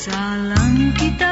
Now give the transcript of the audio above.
Salam kita